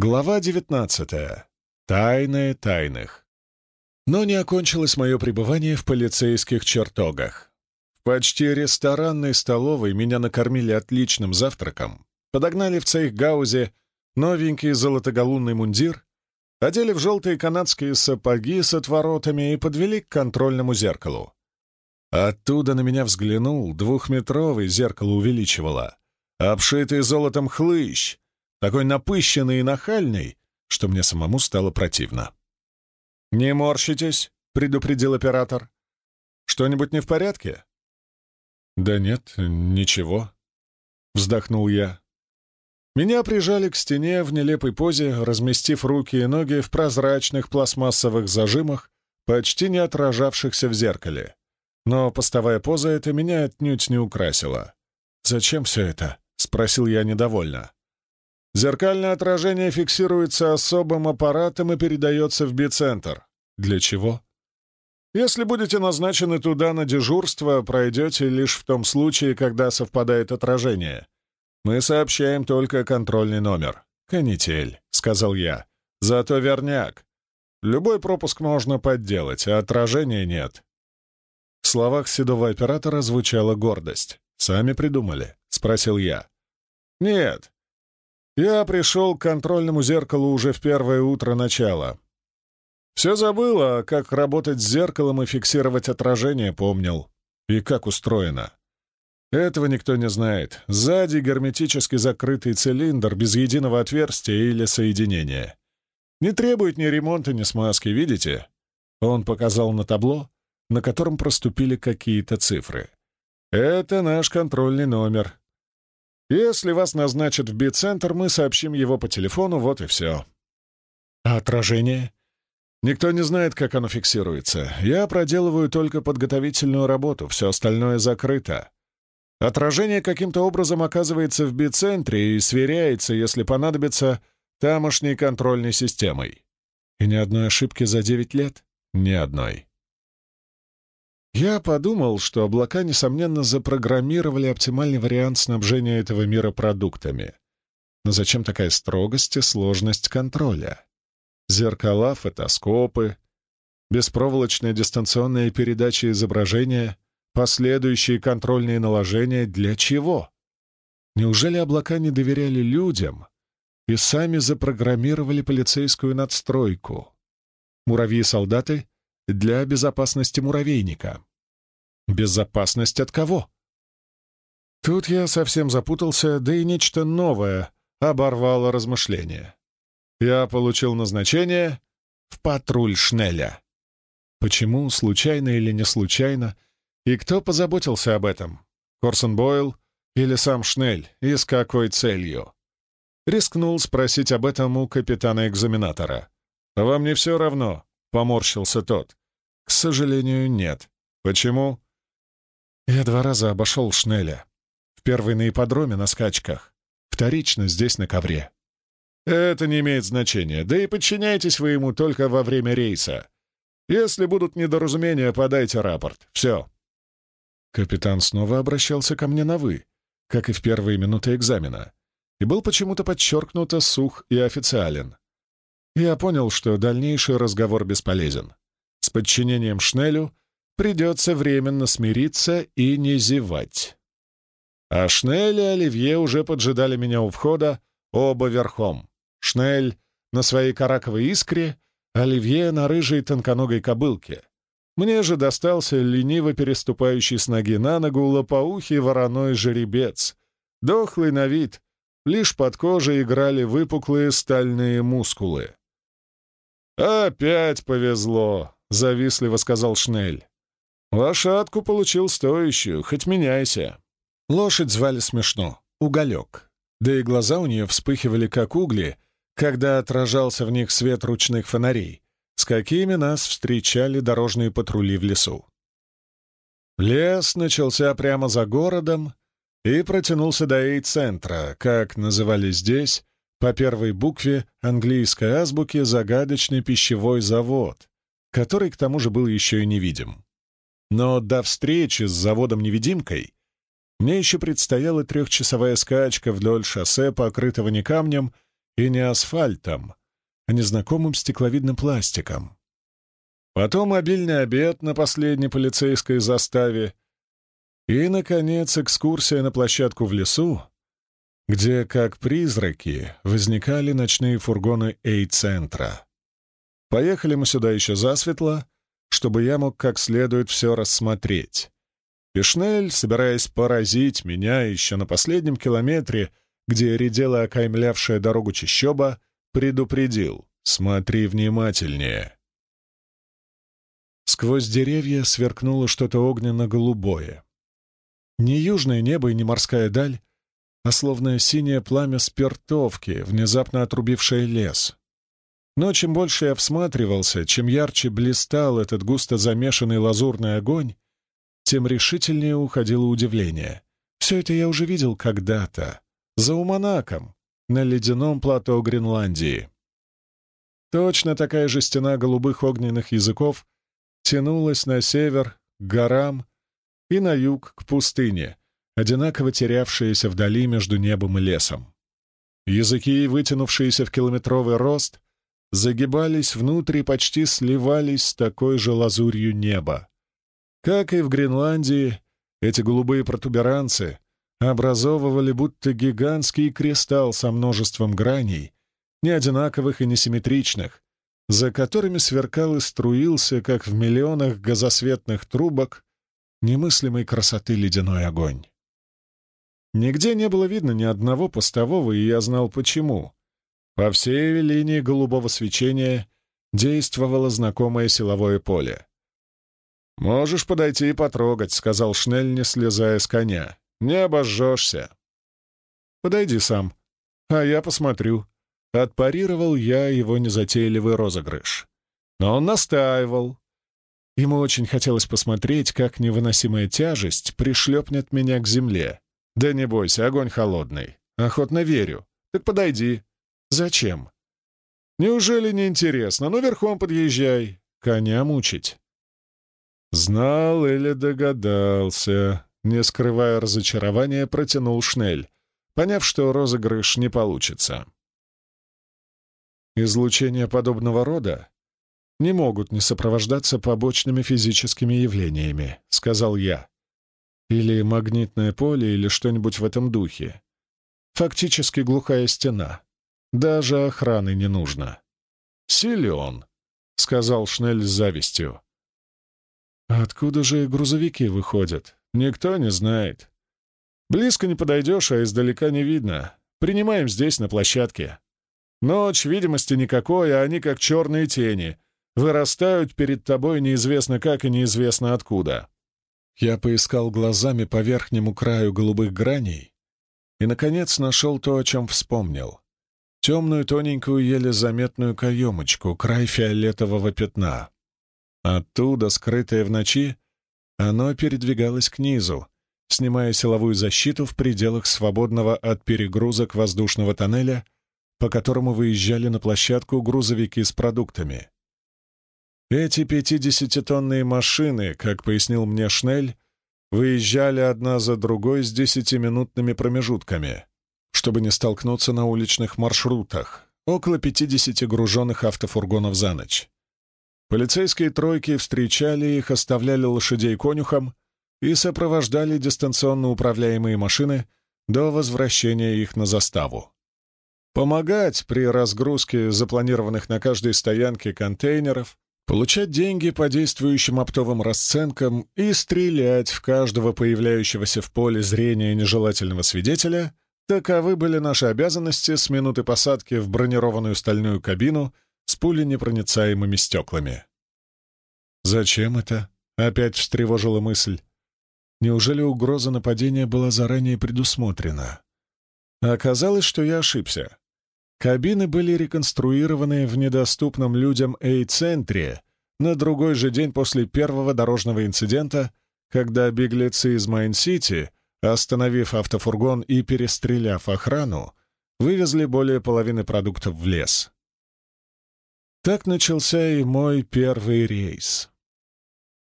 Глава девятнадцатая. Тайны тайных. Но не окончилось мое пребывание в полицейских чертогах. В почти ресторанной столовой меня накормили отличным завтраком, подогнали в цейхгаузе новенький золотоголунный мундир, одели в желтые канадские сапоги с отворотами и подвели к контрольному зеркалу. Оттуда на меня взглянул двухметровый зеркало увеличивало, обшитый золотом хлыщ, такой напыщенный и нахальный, что мне самому стало противно. «Не морщитесь», — предупредил оператор. «Что-нибудь не в порядке?» «Да нет, ничего», — вздохнул я. Меня прижали к стене в нелепой позе, разместив руки и ноги в прозрачных пластмассовых зажимах, почти не отражавшихся в зеркале. Но постовая поза эта меня отнюдь не украсила. «Зачем все это?» — спросил я недовольно. Зеркальное отражение фиксируется особым аппаратом и передается в бицентр. Для чего? Если будете назначены туда на дежурство, пройдете лишь в том случае, когда совпадает отражение. Мы сообщаем только контрольный номер. «Канитель», — сказал я. «Зато верняк. Любой пропуск можно подделать, а отражения нет». В словах седого оператора звучала гордость. «Сами придумали?» — спросил я. «Нет, я пришел к контрольному зеркалу уже в первое утро начала. Все забыл, а как работать с зеркалом и фиксировать отражение помнил. И как устроено. Этого никто не знает. Сзади герметически закрытый цилиндр без единого отверстия или соединения. Не требует ни ремонта, ни смазки, видите? Он показал на табло, на котором проступили какие-то цифры. Это наш контрольный номер. Если вас назначат в Би-центр, мы сообщим его по телефону, вот и все. А отражение? Никто не знает, как оно фиксируется. Я проделываю только подготовительную работу, все остальное закрыто. Отражение каким-то образом оказывается в Би-центре и сверяется, если понадобится, тамошней контрольной системой. И ни одной ошибки за девять лет? Ни одной. Я подумал, что облака, несомненно, запрограммировали оптимальный вариант снабжения этого мира продуктами. Но зачем такая строгость и сложность контроля? Зеркала, фотоскопы, беспроволочная дистанционная передача изображения, последующие контрольные наложения — для чего? Неужели облака не доверяли людям и сами запрограммировали полицейскую надстройку? Муравьи-солдаты для безопасности муравейника. Безопасность от кого? Тут я совсем запутался, да и нечто новое оборвало размышления. Я получил назначение в патруль Шнеля. Почему, случайно или не случайно, и кто позаботился об этом? Корсон Бойл или сам Шнель, и с какой целью? Рискнул спросить об этом у капитана-экзаменатора. «Вам не все равно?» — поморщился тот. «К сожалению, нет. Почему?» «Я два раза обошел Шнеля. В первый на ипподроме на скачках, вторично здесь на ковре. Это не имеет значения, да и подчиняйтесь вы ему только во время рейса. Если будут недоразумения, подайте рапорт. Все». Капитан снова обращался ко мне на «вы», как и в первые минуты экзамена, и был почему-то подчеркнуто сух и официален. Я понял, что дальнейший разговор бесполезен. С подчинением Шнелю придется временно смириться и не зевать. А Шнель и Оливье уже поджидали меня у входа, оба верхом. Шнель на своей караковой искре, Оливье на рыжей тонконогой кобылке. Мне же достался лениво переступающий с ноги на ногу лопоухий вороной жеребец, дохлый на вид, лишь под кожей играли выпуклые стальные мускулы. «Опять повезло», — завистливо сказал Шнель. «Лошадку получил стоящую, хоть меняйся». Лошадь звали смешно — Уголек. Да и глаза у нее вспыхивали, как угли, когда отражался в них свет ручных фонарей, с какими нас встречали дорожные патрули в лесу. Лес начался прямо за городом и протянулся до Эй-центра, как называли здесь по первой букве английской азбуки загадочный пищевой завод, который к тому же был еще и невидим. Но до встречи с заводом-невидимкой мне еще предстояла трехчасовая скачка вдоль шоссе, покрытого не камнем, и не асфальтом, а незнакомым стекловидным пластиком. Потом обильный обед на последней полицейской заставе и, наконец, экскурсия на площадку в лесу, где, как призраки, возникали ночные фургоны Эй-центра. Поехали мы сюда еще засветло, чтобы я мог как следует все рассмотреть. И Шнель, собираясь поразить меня еще на последнем километре, где редела окаймлявшая дорогу чащоба, предупредил «Смотри внимательнее». Сквозь деревья сверкнуло что-то огненно-голубое. Не южное небо и не морская даль, а словно синее пламя спиртовки, внезапно отрубившее лес. Но чем больше я всматривался, чем ярче блистал этот густо замешанный лазурный огонь, тем решительнее уходило удивление. Все это я уже видел когда-то, за Уманаком, на ледяном плато Гренландии. Точно такая же стена голубых огненных языков тянулась на север, к горам и на юг, к пустыне, одинаково терявшиеся вдали между небом и лесом. Языки, вытянувшиеся в километровый рост, загибались внутрь и почти сливались с такой же лазурью неба. Как и в Гренландии, эти голубые протуберанцы образовывали будто гигантский кристалл со множеством граней, неодинаковых и несимметричных, за которыми сверкал и струился, как в миллионах газосветных трубок, немыслимой красоты ледяной огонь. Нигде не было видно ни одного постового, и я знал почему. По всей линии голубого свечения действовало знакомое силовое поле. «Можешь подойти и потрогать», — сказал Шнель, не слезая с коня. «Не обожжешься». «Подойди сам, а я посмотрю». Отпарировал я его незатейливый розыгрыш. Но он настаивал. Ему очень хотелось посмотреть, как невыносимая тяжесть пришлепнет меня к земле. «Да не бойся, огонь холодный. Охотно верю. Так подойди, «Зачем?» «Неужели не интересно? Ну, верхом подъезжай. Коня мучить». Знал или догадался, не скрывая разочарования, протянул Шнель, поняв, что розыгрыш не получится. Излучения подобного рода не могут не сопровождаться побочными физическими явлениями, сказал я. Или магнитное поле, или что-нибудь в этом духе. Фактически глухая стена. Даже охраны не нужно. Силен, — сказал Шнель с завистью. Откуда же грузовики выходят? Никто не знает. Близко не подойдешь, а издалека не видно. Принимаем здесь, на площадке. Ночь, видимости никакой, а они как черные тени. Вырастают перед тобой неизвестно как и неизвестно откуда. Я поискал глазами по верхнему краю голубых граней и, наконец, нашел то, о чем вспомнил темную тоненькую еле заметную каемочку, край фиолетового пятна. Оттуда, скрытое в ночи, оно передвигалось к низу, снимая силовую защиту в пределах свободного от перегрузок воздушного тоннеля, по которому выезжали на площадку грузовики с продуктами. Эти пятидесятитонные машины, как пояснил мне Шнель, выезжали одна за другой с десятиминутными промежутками чтобы не столкнуться на уличных маршрутах, около 50 груженных автофургонов за ночь. Полицейские тройки встречали их, оставляли лошадей конюхам и сопровождали дистанционно управляемые машины до возвращения их на заставу. Помогать при разгрузке запланированных на каждой стоянке контейнеров, получать деньги по действующим оптовым расценкам и стрелять в каждого появляющегося в поле зрения нежелательного свидетеля — Таковы были наши обязанности с минуты посадки в бронированную стальную кабину с пуленепроницаемыми стеклами. «Зачем это?» — опять встревожила мысль. Неужели угроза нападения была заранее предусмотрена? оказалось, что я ошибся. Кабины были реконструированы в недоступном людям Эй-центре на другой же день после первого дорожного инцидента, когда беглецы из Майн-Сити Остановив автофургон и перестреляв охрану, вывезли более половины продуктов в лес. Так начался и мой первый рейс.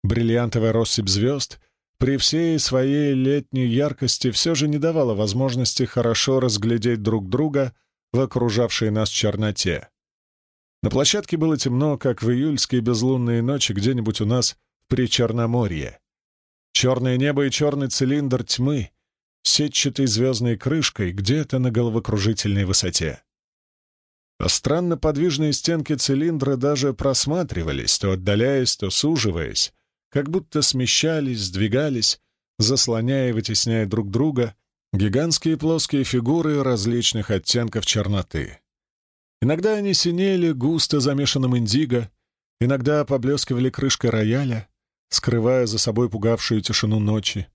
Бриллиантовая россыпь звезд при всей своей летней яркости все же не давала возможности хорошо разглядеть друг друга в окружавшей нас черноте. На площадке было темно, как в июльские безлунные ночи где-нибудь у нас при Черноморье. Черное небо и черный цилиндр тьмы, сетчатой звездной крышкой где-то на головокружительной высоте. А странно подвижные стенки цилиндра даже просматривались, то отдаляясь, то суживаясь, как будто смещались, сдвигались, заслоняя и вытесняя друг друга гигантские плоские фигуры различных оттенков черноты. Иногда они синели густо замешанным индиго, иногда поблескивали крышкой рояля, скрывая за собой пугавшую тишину ночи.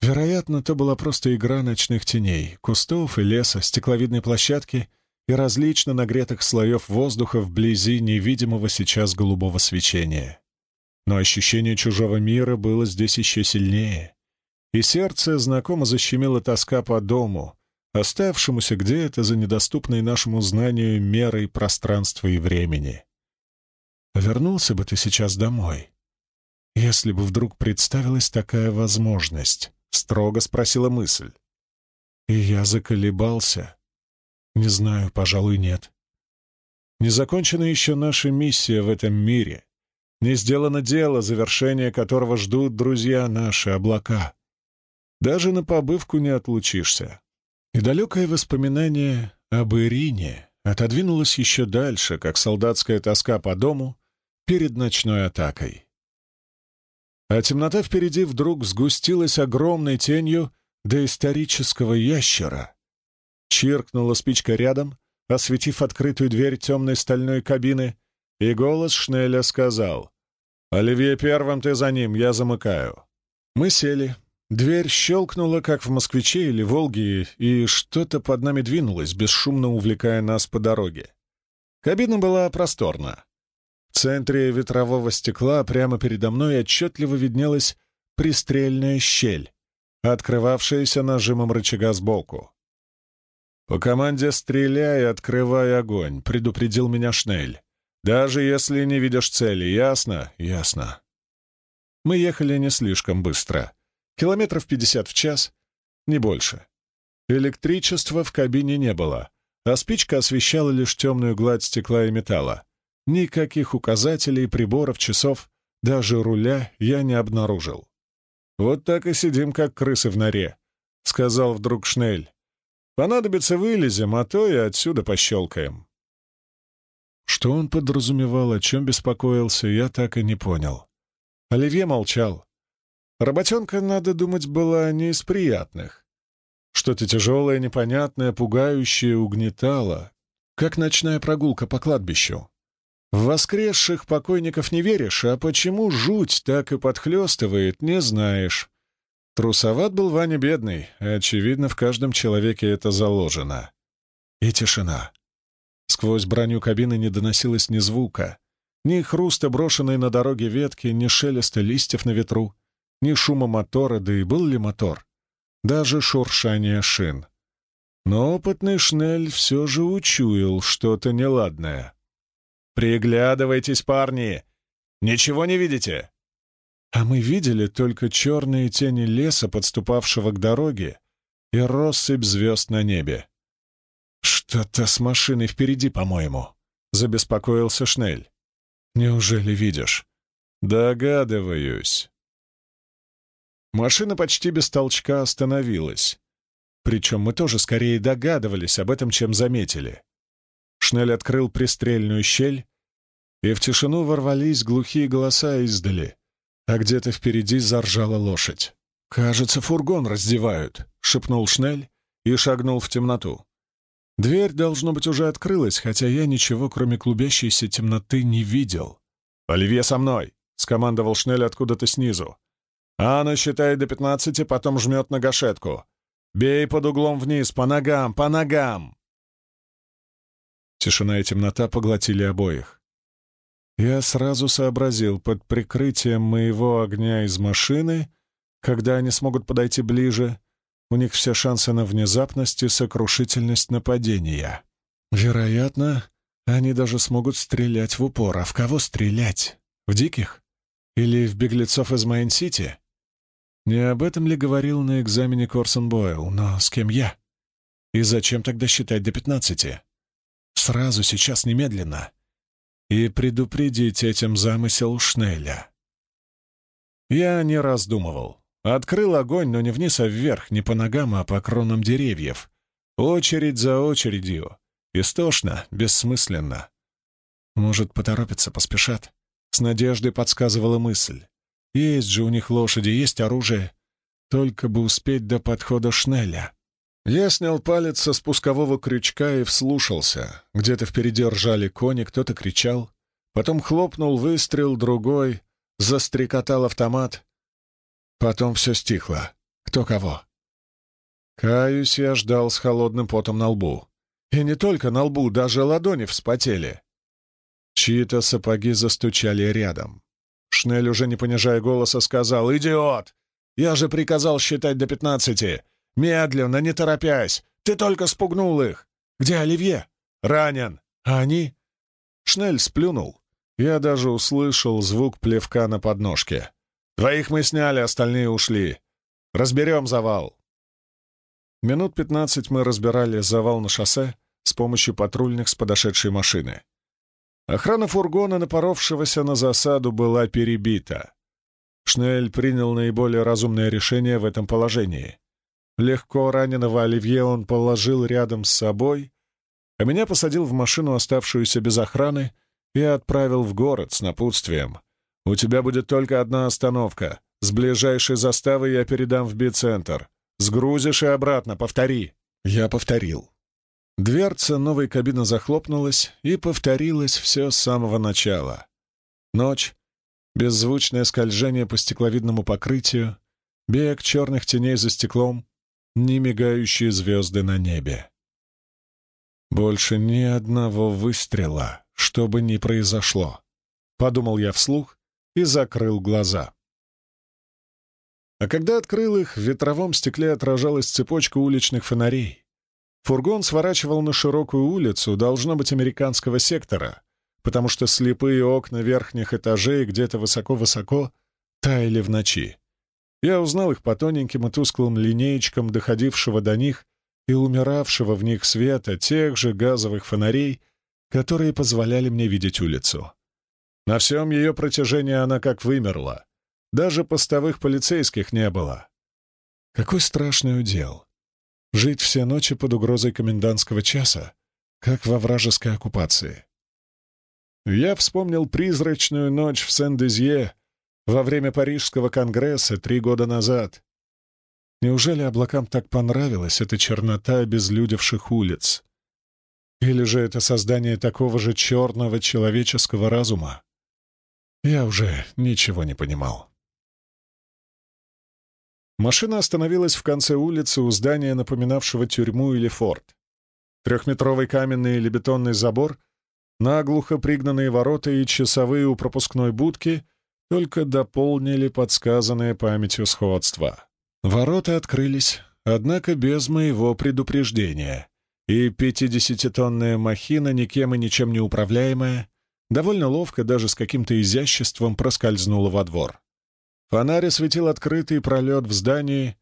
Вероятно, то была просто игра ночных теней, кустов и леса, стекловидной площадки и различно нагретых слоев воздуха вблизи невидимого сейчас голубого свечения. Но ощущение чужого мира было здесь еще сильнее, и сердце знакомо защемило тоска по дому, оставшемуся где-то за недоступной нашему знанию мерой пространства и времени. Вернулся бы ты сейчас домой, если бы вдруг представилась такая возможность, — строго спросила мысль. И я заколебался. Не знаю, пожалуй, нет. Не закончена еще наша миссия в этом мире. Не сделано дело, завершение которого ждут друзья наши, облака. Даже на побывку не отлучишься. И далекое воспоминание об Ирине отодвинулось еще дальше, как солдатская тоска по дому перед ночной атакой. А темнота впереди вдруг сгустилась огромной тенью доисторического ящера. Чиркнула спичка рядом, осветив открытую дверь темной стальной кабины, и голос Шнеля сказал «Оливье первым, ты за ним, я замыкаю». Мы сели. Дверь щелкнула, как в «Москвиче» или «Волге», и что-то под нами двинулось, бесшумно увлекая нас по дороге. Кабина была просторна. В центре ветрового стекла прямо передо мной отчетливо виднелась пристрельная щель, открывавшаяся нажимом рычага сбоку. «По команде стреляй, открывай огонь», — предупредил меня Шнель. «Даже если не видишь цели, ясно?» «Ясно». Мы ехали не слишком быстро. Километров пятьдесят в час, не больше. Электричества в кабине не было, а спичка освещала лишь темную гладь стекла и металла. Никаких указателей, приборов, часов, даже руля я не обнаружил. «Вот так и сидим, как крысы в норе», — сказал вдруг Шнель. «Понадобится, вылезем, а то и отсюда пощелкаем». Что он подразумевал, о чем беспокоился, я так и не понял. Оливье молчал. Работенка, надо думать, была не из приятных. Что-то тяжелое, непонятное, пугающее угнетало, как ночная прогулка по кладбищу. В воскресших покойников не веришь, а почему жуть так и подхлестывает, не знаешь. Трусоват был Ваня бедный, очевидно, в каждом человеке это заложено. И тишина. Сквозь броню кабины не доносилось ни звука, ни хруста брошенной на дороге ветки, ни шелеста листьев на ветру, ни шума мотора, да и был ли мотор, даже шуршание шин. Но опытный Шнель все же учуял что-то неладное. «Приглядывайтесь, парни! Ничего не видите?» А мы видели только черные тени леса, подступавшего к дороге, и россыпь звезд на небе. «Что-то с машиной впереди, по-моему», — забеспокоился Шнель. «Неужели видишь?» «Догадываюсь». Машина почти без толчка остановилась. Причем мы тоже скорее догадывались об этом, чем заметили. Шнель открыл пристрельную щель, и в тишину ворвались глухие голоса издали, а где-то впереди заржала лошадь. «Кажется, фургон раздевают», — шепнул Шнель и шагнул в темноту. Дверь, должно быть, уже открылась, хотя я ничего, кроме клубящейся темноты, не видел. «Оливье со мной!» — скомандовал Шнель откуда-то снизу. «Анна считает до пятнадцати, потом жмет на гашетку. Бей под углом вниз, по ногам, по ногам!» Тишина и темнота поглотили обоих. Я сразу сообразил, под прикрытием моего огня из машины, когда они смогут подойти ближе, у них все шансы на внезапность и сокрушительность нападения. Вероятно, они даже смогут стрелять в упор. А в кого стрелять? В диких? Или в беглецов из Майн-Сити? Не об этом ли говорил на экзамене Корсон Бойл, но с кем я? И зачем тогда считать до пятнадцати? Сразу, сейчас, немедленно. И предупредить этим замысел Шнеля. Я не раздумывал. Открыл огонь, но не вниз, а вверх, не по ногам, а по кронам деревьев. Очередь за очередью. Истошно, бессмысленно. Может, поторопятся, поспешат? С надеждой подсказывала мысль. Есть же у них лошади, есть оружие. Только бы успеть до подхода Шнеля. Я снял палец со спускового крючка и вслушался. Где-то впереди ржали кони, кто-то кричал. Потом хлопнул выстрел, другой. Застрекотал автомат. Потом все стихло. Кто кого. Каюсь, я ждал с холодным потом на лбу. И не только на лбу, даже ладони вспотели. Чьи-то сапоги застучали рядом. Шнель, уже не понижая голоса, сказал «Идиот! Я же приказал считать до пятнадцати! Медленно, не торопясь! Ты только спугнул их! Где Оливье? Ранен! А они?» Шнель сплюнул. Я даже услышал звук плевка на подножке. «Двоих мы сняли, остальные ушли. Разберем завал». Минут пятнадцать мы разбирали завал на шоссе с помощью патрульных с подошедшей машины. Охрана фургона, напоровшегося на засаду, была перебита. Шнель принял наиболее разумное решение в этом положении. Легко раненого Оливье он положил рядом с собой, а меня посадил в машину, оставшуюся без охраны, и отправил в город с напутствием. «У тебя будет только одна остановка. С ближайшей заставы я передам в Би-центр. Сгрузишь и обратно, повтори». Я повторил. Дверца новой кабины захлопнулась, и повторилось все с самого начала. Ночь, беззвучное скольжение по стекловидному покрытию, бег черных теней за стеклом, не мигающие звезды на небе. Больше ни одного выстрела, что бы ни произошло, подумал я вслух и закрыл глаза. А когда открыл их, в ветровом стекле отражалась цепочка уличных фонарей. Фургон сворачивал на широкую улицу, должно быть, американского сектора, потому что слепые окна верхних этажей где-то высоко-высоко таяли в ночи. Я узнал их по тоненьким и тусклым линеечкам, доходившего до них и умиравшего в них света тех же газовых фонарей, которые позволяли мне видеть улицу. На всем ее протяжении она как вымерла. Даже постовых полицейских не было. Какой страшный удел Жить все ночи под угрозой комендантского часа, как во вражеской оккупации. Я вспомнил призрачную ночь в Сен-Дезье во время Парижского конгресса три года назад. Неужели облакам так понравилась эта чернота обезлюдевших улиц? Или же это создание такого же черного человеческого разума? Я уже ничего не понимал. Машина остановилась в конце улицы у здания, напоминавшего тюрьму или форт. Трехметровый каменный или бетонный забор, наглухо пригнанные ворота и часовые у пропускной будки только дополнили подсказанное памятью сходство. Ворота открылись, однако без моего предупреждения, и пятидесятитонная махина, никем и ничем не управляемая, довольно ловко, даже с каким-то изяществом проскользнула во двор. Фонарь осветил открытый пролет в здании,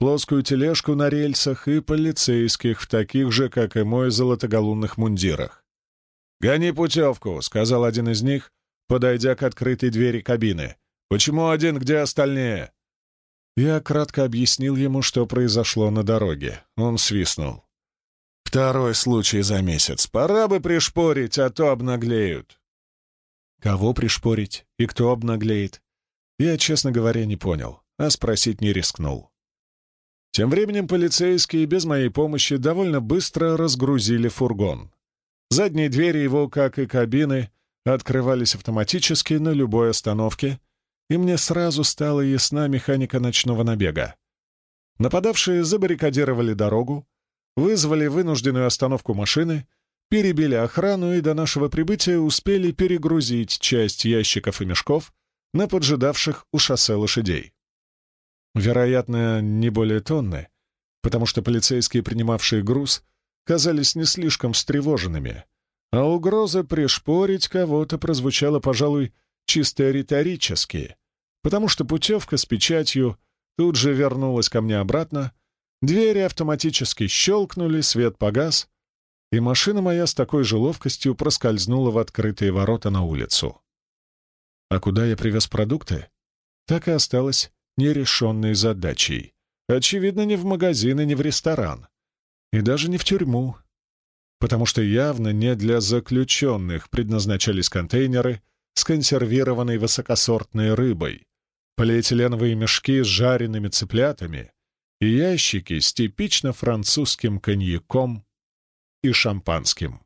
плоскую тележку на рельсах и полицейских в таких же, как и мой, золотоголунных мундирах. «Гони путевку», — сказал один из них, подойдя к открытой двери кабины. «Почему один, где остальные?» Я кратко объяснил ему, что произошло на дороге. Он свистнул. «Второй случай за месяц. Пора бы пришпорить, а то обнаглеют». Кого пришпорить и кто обнаглеет? Я, честно говоря, не понял, а спросить не рискнул. Тем временем полицейские без моей помощи довольно быстро разгрузили фургон. Задние двери его, как и кабины, открывались автоматически на любой остановке, и мне сразу стала ясна механика ночного набега. Нападавшие забаррикадировали дорогу, вызвали вынужденную остановку машины, перебили охрану и до нашего прибытия успели перегрузить часть ящиков и мешков на поджидавших у шоссе лошадей. Вероятно, не более тонны, потому что полицейские, принимавшие груз, казались не слишком встревоженными, а угроза пришпорить кого-то прозвучала, пожалуй, чисто риторически, потому что путевка с печатью тут же вернулась ко мне обратно, Двери автоматически щелкнули, свет погас, и машина моя с такой же ловкостью проскользнула в открытые ворота на улицу. А куда я привез продукты? Так и осталось нерешенной задачей. Очевидно, не в магазин и не в ресторан. И даже не в тюрьму. Потому что явно не для заключенных предназначались контейнеры с консервированной высокосортной рыбой, полиэтиленовые мешки с жареными цыплятами и ящики с типично французским коньяком и шампанским.